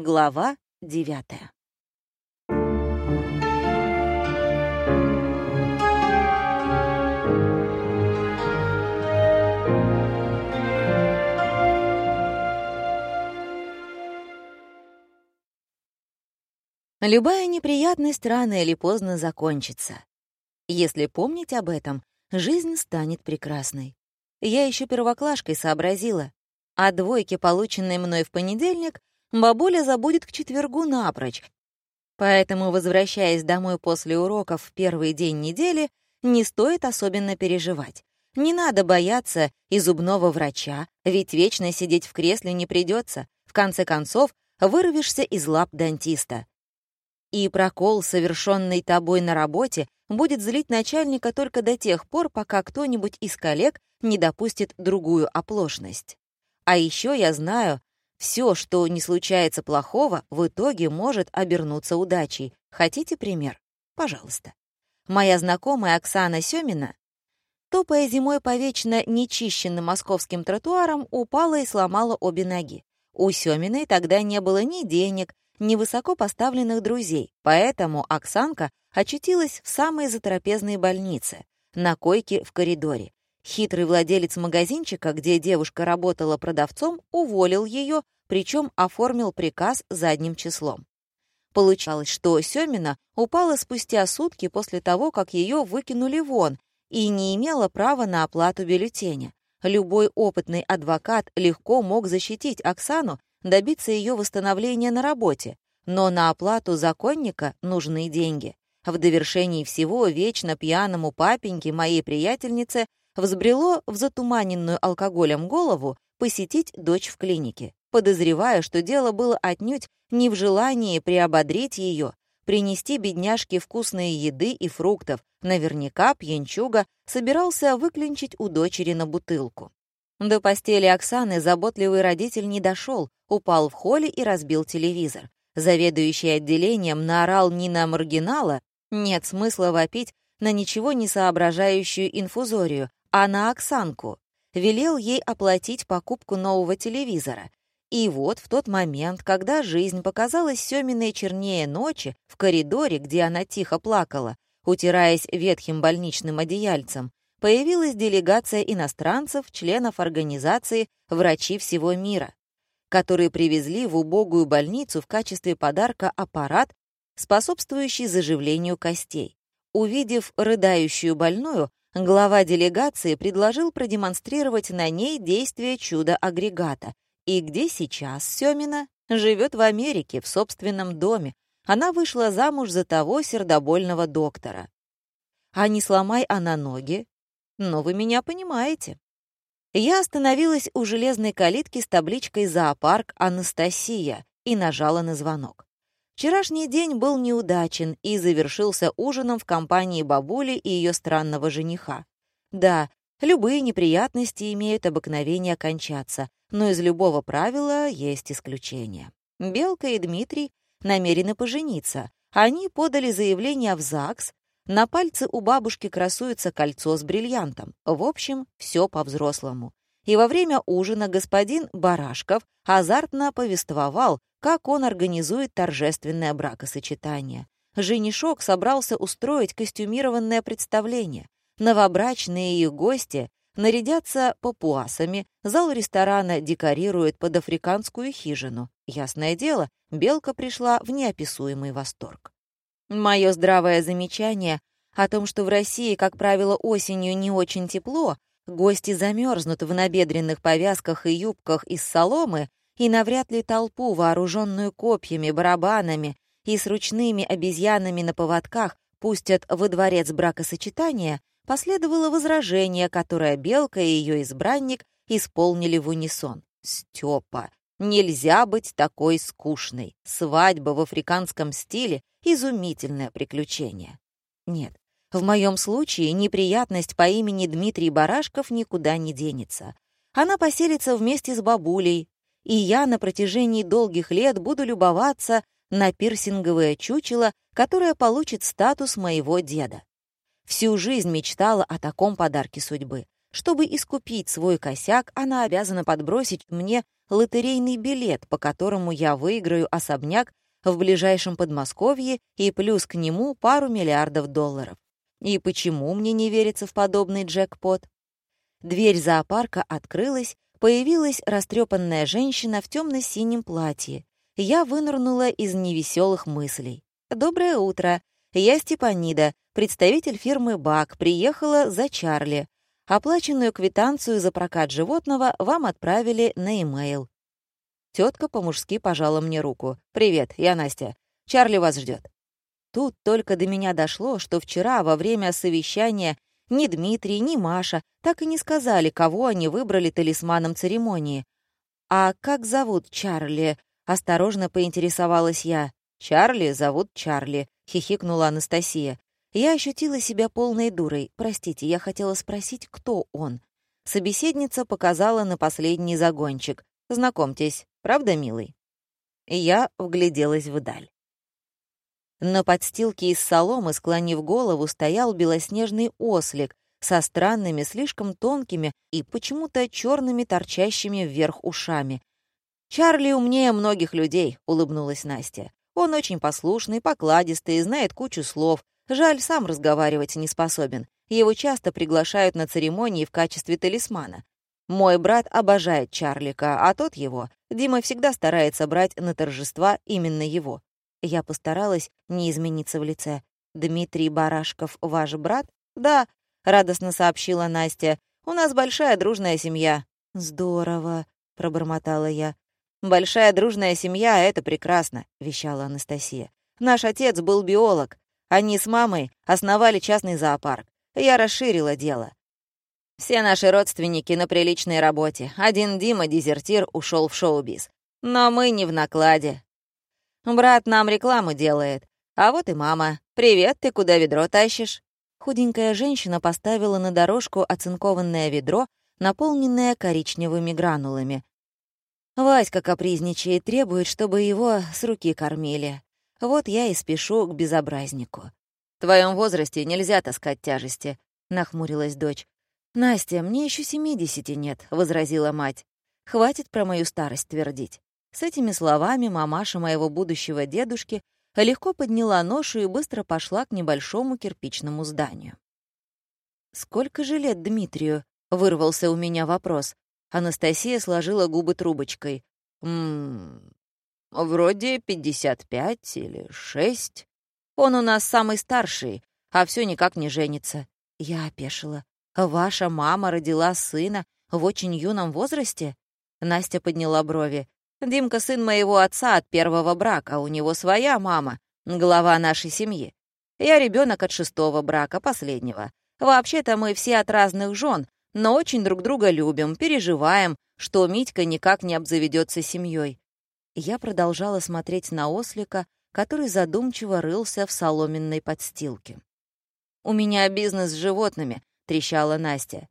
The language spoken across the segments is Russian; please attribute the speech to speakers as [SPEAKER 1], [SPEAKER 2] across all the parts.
[SPEAKER 1] Глава девятая. Любая неприятность рано или поздно закончится. Если помнить об этом, жизнь станет прекрасной. Я еще первоклашкой сообразила. О двойке, полученной мной в понедельник, бабуля забудет к четвергу напрочь. Поэтому, возвращаясь домой после уроков в первый день недели, не стоит особенно переживать. Не надо бояться и зубного врача, ведь вечно сидеть в кресле не придется. В конце концов, вырвешься из лап дантиста. И прокол, совершенный тобой на работе, будет злить начальника только до тех пор, пока кто-нибудь из коллег не допустит другую оплошность. А еще я знаю, все, что не случается плохого, в итоге может обернуться удачей. Хотите пример? Пожалуйста. Моя знакомая Оксана Семина, топая зимой по вечно нечищенным московским тротуарам, упала и сломала обе ноги. У Семиной тогда не было ни денег, невысоко поставленных друзей, поэтому Оксанка очутилась в самой затрапезной больнице, на койке в коридоре. Хитрый владелец магазинчика, где девушка работала продавцом, уволил ее, причем оформил приказ задним числом. Получалось, что Семина упала спустя сутки после того, как ее выкинули вон, и не имела права на оплату бюллетеня. Любой опытный адвокат легко мог защитить Оксану добиться ее восстановления на работе, но на оплату законника нужны деньги. В довершении всего вечно пьяному папеньке моей приятельнице взбрело в затуманенную алкоголем голову посетить дочь в клинике, подозревая, что дело было отнюдь не в желании приободрить ее, принести бедняжке вкусные еды и фруктов. Наверняка пьянчуга собирался выклинчить у дочери на бутылку. До постели Оксаны заботливый родитель не дошел, упал в холле и разбил телевизор. Заведующий отделением наорал не на маргинала, нет смысла вопить на ничего не соображающую инфузорию, а на Оксанку. Велел ей оплатить покупку нового телевизора. И вот в тот момент, когда жизнь показалась Семиной чернее ночи, в коридоре, где она тихо плакала, утираясь ветхим больничным одеяльцем, появилась делегация иностранцев, членов организации «Врачи всего мира», которые привезли в убогую больницу в качестве подарка аппарат, способствующий заживлению костей. Увидев рыдающую больную, глава делегации предложил продемонстрировать на ней действие чуда-агрегата. И где сейчас Семина? Живет в Америке, в собственном доме. Она вышла замуж за того сердобольного доктора. А не сломай она ноги, но вы меня понимаете. Я остановилась у железной калитки с табличкой «Зоопарк Анастасия» и нажала на звонок. Вчерашний день был неудачен и завершился ужином в компании бабули и ее странного жениха. Да, любые неприятности имеют обыкновение кончаться, но из любого правила есть исключение. Белка и Дмитрий намерены пожениться. Они подали заявление в ЗАГС, на пальце у бабушки красуется кольцо с бриллиантом. В общем, все по-взрослому. И во время ужина господин Барашков азартно повествовал, как он организует торжественное бракосочетание. Женишок собрался устроить костюмированное представление. Новобрачные и гости нарядятся папуасами, зал ресторана декорирует под африканскую хижину. Ясное дело, Белка пришла в неописуемый восторг. Мое здравое замечание о том, что в России, как правило, осенью не очень тепло, гости замерзнут в набедренных повязках и юбках из соломы, и навряд ли толпу, вооруженную копьями, барабанами и с ручными обезьянами на поводках, пустят во дворец бракосочетания, последовало возражение, которое Белка и ее избранник исполнили в унисон. «Степа, Нельзя быть такой скучной. Свадьба в африканском стиле — изумительное приключение. Нет, в моем случае неприятность по имени Дмитрий Барашков никуда не денется. Она поселится вместе с бабулей, и я на протяжении долгих лет буду любоваться на пирсинговое чучело, которое получит статус моего деда. Всю жизнь мечтала о таком подарке судьбы. Чтобы искупить свой косяк, она обязана подбросить мне лотерейный билет, по которому я выиграю особняк в ближайшем Подмосковье и плюс к нему пару миллиардов долларов. И почему мне не верится в подобный джекпот? Дверь зоопарка открылась, появилась растрепанная женщина в темно-синем платье. Я вынырнула из невеселых мыслей. «Доброе утро. Я Степанида, представитель фирмы «Бак», приехала за Чарли. Оплаченную квитанцию за прокат животного вам отправили на e-mail. Тетка по-мужски пожала мне руку. «Привет, я Настя. Чарли вас ждет. Тут только до меня дошло, что вчера во время совещания ни Дмитрий, ни Маша так и не сказали, кого они выбрали талисманом церемонии. «А как зовут Чарли?» — осторожно поинтересовалась я. «Чарли зовут Чарли», — хихикнула Анастасия. Я ощутила себя полной дурой. Простите, я хотела спросить, кто он. Собеседница показала на последний загончик. «Знакомьтесь, правда, милый?» Я вгляделась вдаль. На подстилке из соломы, склонив голову, стоял белоснежный ослик со странными, слишком тонкими и почему-то черными торчащими вверх ушами. «Чарли умнее многих людей», — улыбнулась Настя. «Он очень послушный, покладистый, знает кучу слов, Жаль, сам разговаривать не способен. Его часто приглашают на церемонии в качестве талисмана. Мой брат обожает Чарлика, а тот его. Дима всегда старается брать на торжества именно его. Я постаралась не измениться в лице. «Дмитрий Барашков ваш брат?» «Да», — радостно сообщила Настя. «У нас большая дружная семья». «Здорово», — пробормотала я. «Большая дружная семья — это прекрасно», — вещала Анастасия. «Наш отец был биолог. Они с мамой основали частный зоопарк. Я расширила дело. Все наши родственники на приличной работе. Один Дима, дезертир, ушел в шоу-биз. Но мы не в накладе. Брат нам рекламу делает. А вот и мама. «Привет, ты куда ведро тащишь?» Худенькая женщина поставила на дорожку оцинкованное ведро, наполненное коричневыми гранулами. Васька капризничает, требует, чтобы его с руки кормили. Вот я и спешу к безобразнику. «В твоем возрасте нельзя таскать тяжести», — нахмурилась дочь. «Настя, мне еще семидесяти нет», — возразила мать. «Хватит про мою старость твердить». С этими словами мамаша моего будущего дедушки легко подняла ношу и быстро пошла к небольшому кирпичному зданию. «Сколько же лет Дмитрию?» — вырвался у меня вопрос. Анастасия сложила губы трубочкой. «Ммм, Вроде 55 или 6. Он у нас самый старший, а все никак не женится. Я опешила. Ваша мама родила сына в очень юном возрасте? Настя подняла брови. Димка сын моего отца от первого брака, у него своя мама, глава нашей семьи. Я ребенок от шестого брака, последнего. Вообще-то мы все от разных жен, но очень друг друга любим, переживаем, что Митька никак не обзаведется семьей. Я продолжала смотреть на ослика, который задумчиво рылся в соломенной подстилке. «У меня бизнес с животными», — трещала Настя.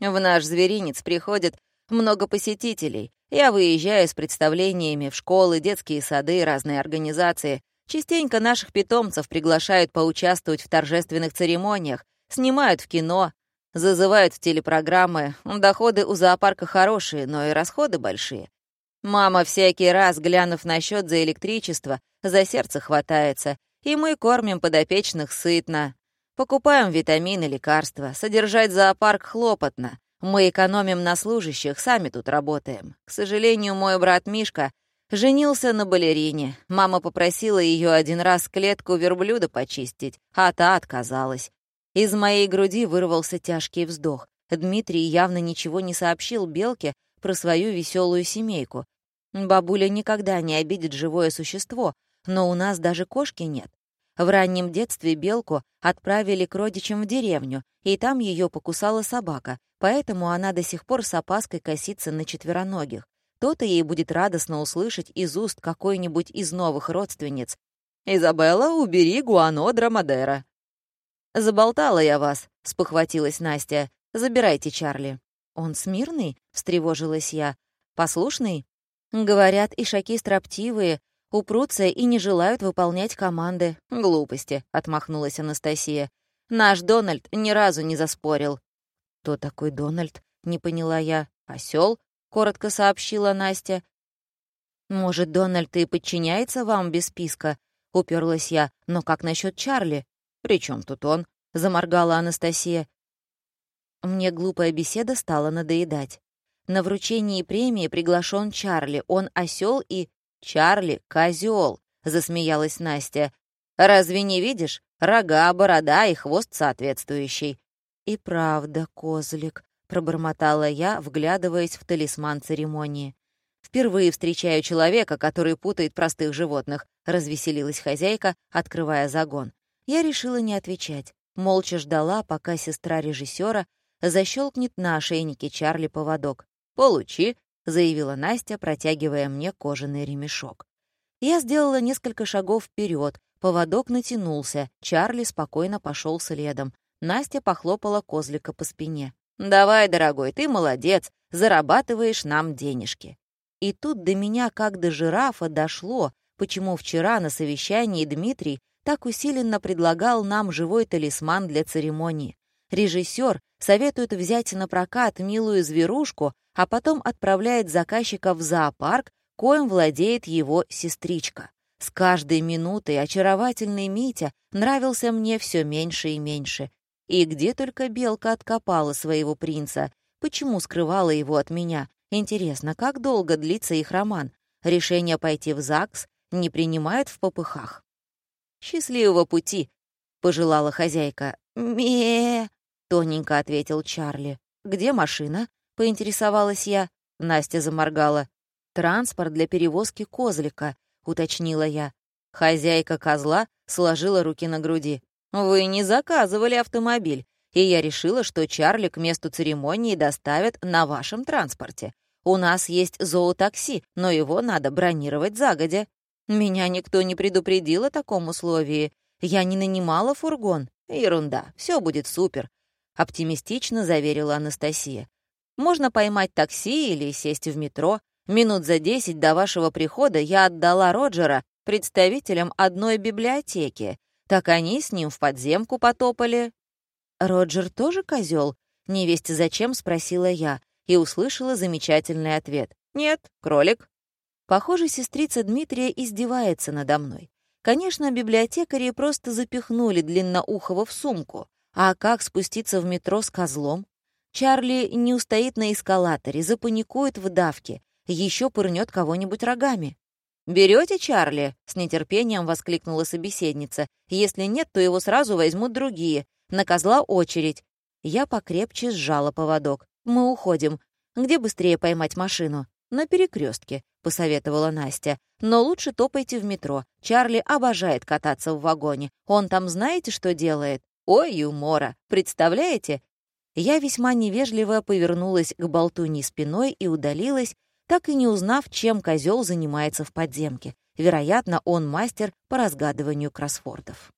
[SPEAKER 1] «В наш зверинец приходит много посетителей. Я выезжаю с представлениями в школы, детские сады, разные организации. Частенько наших питомцев приглашают поучаствовать в торжественных церемониях, снимают в кино, зазывают в телепрограммы. Доходы у зоопарка хорошие, но и расходы большие. Мама всякий раз, глянув на счет за электричество, за сердце хватается, и мы кормим подопечных сытно. Покупаем витамины, лекарства, содержать зоопарк хлопотно. Мы экономим на служащих, сами тут работаем. К сожалению, мой брат Мишка женился на балерине. Мама попросила ее один раз клетку верблюда почистить, а та отказалась. Из моей груди вырвался тяжкий вздох. Дмитрий явно ничего не сообщил Белке про свою веселую семейку, Бабуля никогда не обидит живое существо, но у нас даже кошки нет. В раннем детстве белку отправили к родичам в деревню, и там ее покусала собака, поэтому она до сих пор с опаской косится на четвероногих. То-то ей будет радостно услышать из уст какой-нибудь из новых родственниц. «Изабелла, убери Гуанодра Мадера». «Заболтала я вас», — спохватилась Настя. «Забирайте Чарли». «Он смирный?» — встревожилась я. «Послушный?» Говорят, ишаки строптивые, упрутся и не желают выполнять команды. Глупости, отмахнулась Анастасия. Наш Дональд ни разу не заспорил. Кто такой Дональд? Не поняла я. Осел? коротко сообщила Настя. «Может, Дональд и подчиняется вам без списка?» — уперлась я. «Но как насчет Чарли?» «При чем тут он?» — заморгала Анастасия. Мне глупая беседа стала надоедать. На вручении премии приглашен Чарли. Он осел и... «Чарли — козел, засмеялась Настя. «Разве не видишь? Рога, борода и хвост соответствующий». «И правда, козлик», — пробормотала я, вглядываясь в талисман церемонии. «Впервые встречаю человека, который путает простых животных», — развеселилась хозяйка, открывая загон. Я решила не отвечать. Молча ждала, пока сестра режиссера защелкнет на ошейнике Чарли поводок. «Получи», — заявила Настя, протягивая мне кожаный ремешок. Я сделала несколько шагов вперед, поводок натянулся, Чарли спокойно пошел следом. Настя похлопала козлика по спине. «Давай, дорогой, ты молодец, зарабатываешь нам денежки». И тут до меня, как до жирафа, дошло, почему вчера на совещании Дмитрий так усиленно предлагал нам живой талисман для церемонии. Режиссер советует взять на прокат милую зверушку, а потом отправляет заказчика в зоопарк, коим владеет его сестричка. С каждой минутой очаровательный Митя нравился мне все меньше и меньше. И где только Белка откопала своего принца, почему скрывала его от меня? Интересно, как долго длится их роман? Решение пойти в ЗАГС не принимают в попыхах. «Счастливого пути!» — пожелала хозяйка. ме тоненько ответил Чарли. «Где машина?» — поинтересовалась я. Настя заморгала. «Транспорт для перевозки козлика», — уточнила я. Хозяйка козла сложила руки на груди. «Вы не заказывали автомобиль, и я решила, что Чарли к месту церемонии доставят на вашем транспорте. У нас есть зоотакси, но его надо бронировать загодя. Меня никто не предупредил о таком условии. Я не нанимала фургон. Ерунда, все будет супер. — оптимистично заверила Анастасия. «Можно поймать такси или сесть в метро. Минут за десять до вашего прихода я отдала Роджера представителям одной библиотеки. Так они с ним в подземку потопали». «Роджер тоже козел? невесте зачем?» — спросила я и услышала замечательный ответ. «Нет, кролик». Похоже, сестрица Дмитрия издевается надо мной. Конечно, библиотекари просто запихнули длинноухого в сумку, а как спуститься в метро с козлом? Чарли не устоит на эскалаторе, запаникует в давке, еще пырнет кого-нибудь рогами. «Берете Чарли?» — с нетерпением воскликнула собеседница. «Если нет, то его сразу возьмут другие. На козла очередь». Я покрепче сжала поводок. «Мы уходим. Где быстрее поймать машину?» «На перекрестке, посоветовала Настя. «Но лучше топайте в метро. Чарли обожает кататься в вагоне. Он там знаете, что делает?» Ой, юмора! Представляете? Я весьма невежливо повернулась к болтуне спиной и удалилась, так и не узнав, чем козел занимается в подземке. Вероятно, он мастер по разгадыванию кроссвордов.